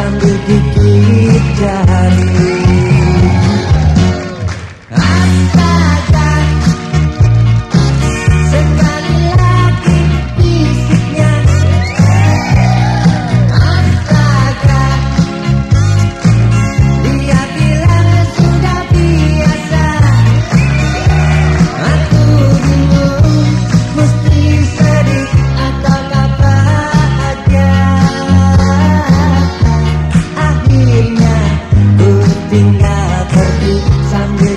sambil gigit jari tinggal terbit sambil